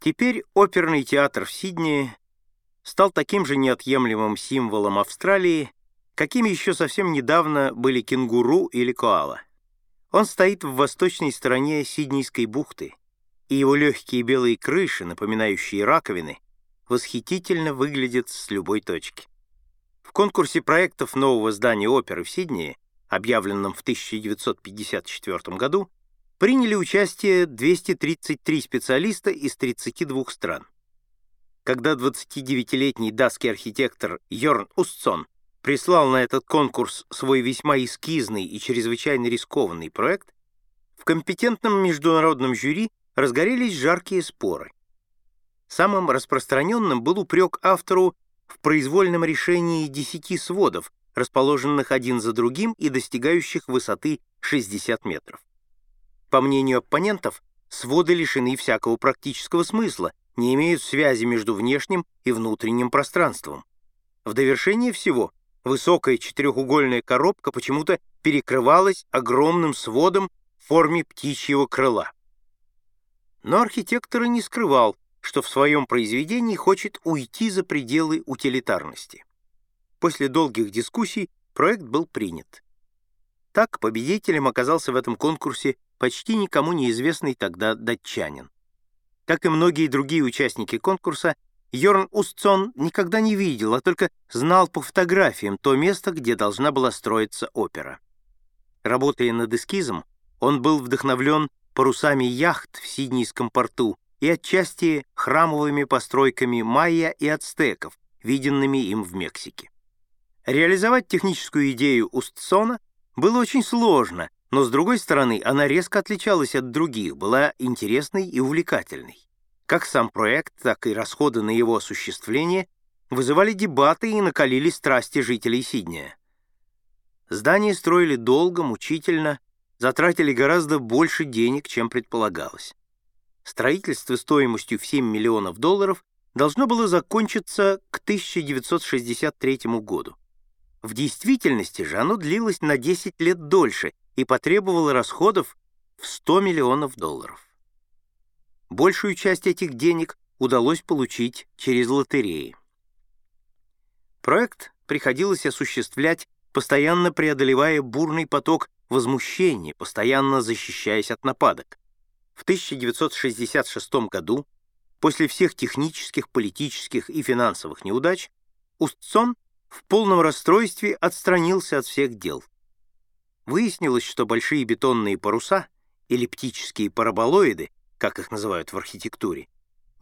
Теперь оперный театр в Сиднее стал таким же неотъемлемым символом Австралии, какими еще совсем недавно были кенгуру или коала. Он стоит в восточной стороне Сиднейской бухты, и его легкие белые крыши, напоминающие раковины, восхитительно выглядят с любой точки. В конкурсе проектов нового здания оперы в Сиднее, объявленном в 1954 году, приняли участие 233 специалиста из 32 стран. Когда 29-летний датский архитектор Йорн Устсон прислал на этот конкурс свой весьма эскизный и чрезвычайно рискованный проект, в компетентном международном жюри разгорелись жаркие споры. Самым распространенным был упрек автору в произвольном решении десяти сводов, расположенных один за другим и достигающих высоты 60 метров. По мнению оппонентов, своды лишены всякого практического смысла, не имеют связи между внешним и внутренним пространством. В довершение всего, высокая четырехугольная коробка почему-то перекрывалась огромным сводом в форме птичьего крыла. Но архитектор и не скрывал, что в своем произведении хочет уйти за пределы утилитарности. После долгих дискуссий проект был принят. Так победителем оказался в этом конкурсе почти никому неизвестный тогда датчанин. Как и многие другие участники конкурса, Йорн Устсон никогда не видел, а только знал по фотографиям то место, где должна была строиться опера. Работая над эскизом, он был вдохновлен парусами яхт в Сиднейском порту и отчасти храмовыми постройками майя и ацтеков, виденными им в Мексике. Реализовать техническую идею Устсона было очень сложно, но, с другой стороны, она резко отличалась от других, была интересной и увлекательной. Как сам проект, так и расходы на его осуществление вызывали дебаты и накалили страсти жителей Сиднея. Здание строили долго, мучительно, затратили гораздо больше денег, чем предполагалось. Строительство стоимостью в 7 миллионов долларов должно было закончиться к 1963 году. В действительности же оно длилось на 10 лет дольше и потребовало расходов в 100 миллионов долларов. Большую часть этих денег удалось получить через лотереи. Проект приходилось осуществлять, постоянно преодолевая бурный поток возмущения, постоянно защищаясь от нападок. В 1966 году, после всех технических, политических и финансовых неудач, Устсон в полном расстройстве отстранился от всех дел. Выяснилось, что большие бетонные паруса, эллиптические параболоиды, как их называют в архитектуре,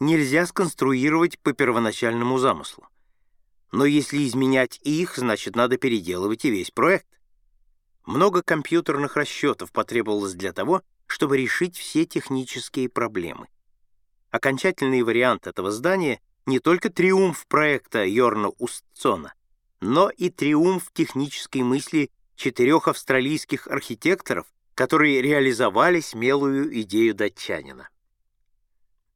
нельзя сконструировать по первоначальному замыслу. Но если изменять их, значит, надо переделывать и весь проект. Много компьютерных расчетов потребовалось для того, чтобы решить все технические проблемы. Окончательный вариант этого здания не только триумф проекта Йорна Устцона, но и триумф технической мысли четырех австралийских архитекторов, которые реализовали смелую идею датчанина.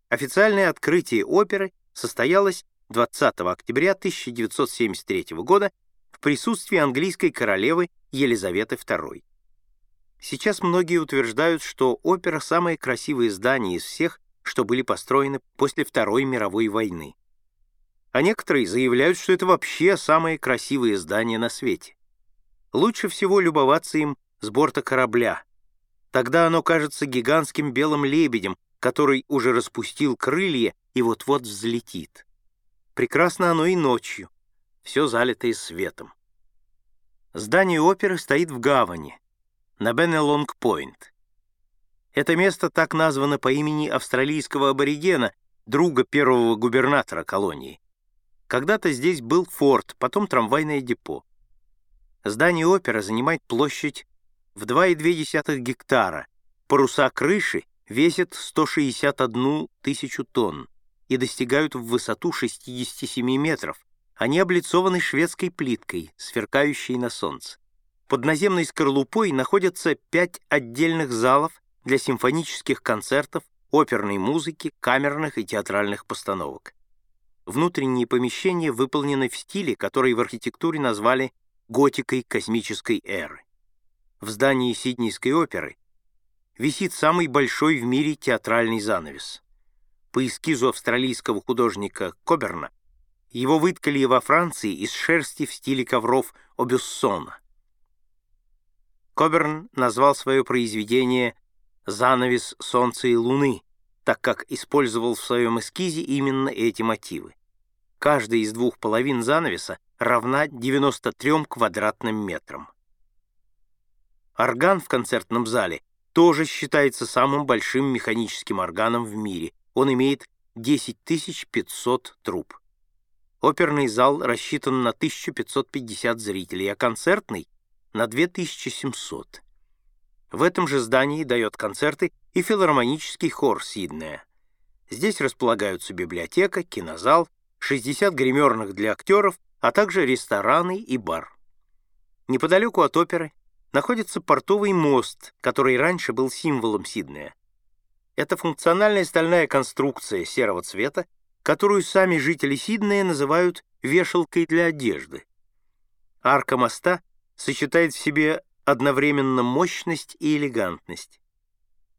Официальное открытие оперы состоялось 20 октября 1973 года в присутствии английской королевы Елизаветы II. Сейчас многие утверждают, что опера — самое красивое здание из всех, что были построены после Второй мировой войны. А некоторые заявляют, что это вообще самое красивое здание на свете. Лучше всего любоваться им с борта корабля. Тогда оно кажется гигантским белым лебедем, который уже распустил крылья и вот-вот взлетит. Прекрасно оно и ночью, все залитое светом. Здание оперы стоит в гавани, на Беннелонг-Пойнт. Это место так названо по имени австралийского аборигена, друга первого губернатора колонии. Когда-то здесь был форт, потом трамвайное депо. Здание оперы занимает площадь в 2,2 гектара. Паруса крыши весят 161 тысячу тонн и достигают в высоту 67 метров. Они облицованы шведской плиткой, сверкающей на солнце. Под наземной скорлупой находятся пять отдельных залов для симфонических концертов, оперной музыки, камерных и театральных постановок. Внутренние помещения выполнены в стиле, который в архитектуре назвали готикой космической эры. В здании Сиднейской оперы висит самый большой в мире театральный занавес. по эскизу австралийского художника Коберна, его выткали во Франции из шерсти в стиле ковров Обюссона. Коберн назвал свое произведение «Занавес солнца и луны», так как использовал в своем эскизе именно эти мотивы. Каждая из двух половин занавеса равна 93 квадратным метрам. Орган в концертном зале тоже считается самым большим механическим органом в мире. Он имеет 10 500 труб. Оперный зал рассчитан на 1550 зрителей, а концертный — на 2700. В этом же здании дает концерты и филармонический хор Сиднея. Здесь располагаются библиотека, кинозал, 60 гримерных для актеров, а также рестораны и бар. Неподалеку от оперы находится портовый мост, который раньше был символом Сиднея. Это функциональная стальная конструкция серого цвета, которую сами жители Сиднея называют вешалкой для одежды. Арка моста сочетает в себе одновременно мощность и элегантность.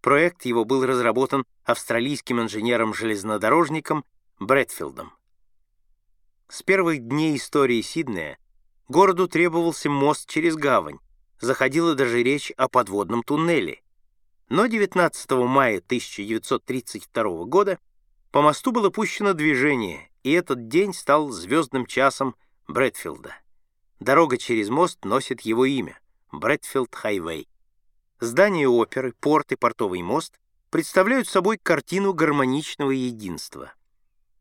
Проект его был разработан австралийским инженером-железнодорожником Брэдфилдом. С первых дней истории Сиднея городу требовался мост через гавань, заходила даже речь о подводном туннеле. Но 19 мая 1932 года по мосту было пущено движение, и этот день стал звездным часом Брэдфилда. Дорога через мост носит его имя — Брэдфилд-Хайвей. Здание оперы, порт и портовый мост представляют собой картину гармоничного единства.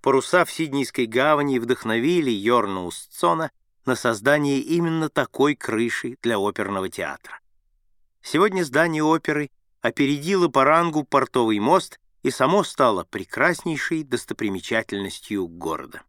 Паруса в Сиднейской гавани вдохновили Йорна Устцона на создание именно такой крыши для оперного театра. Сегодня здание оперы опередило по рангу портовый мост и само стало прекраснейшей достопримечательностью города.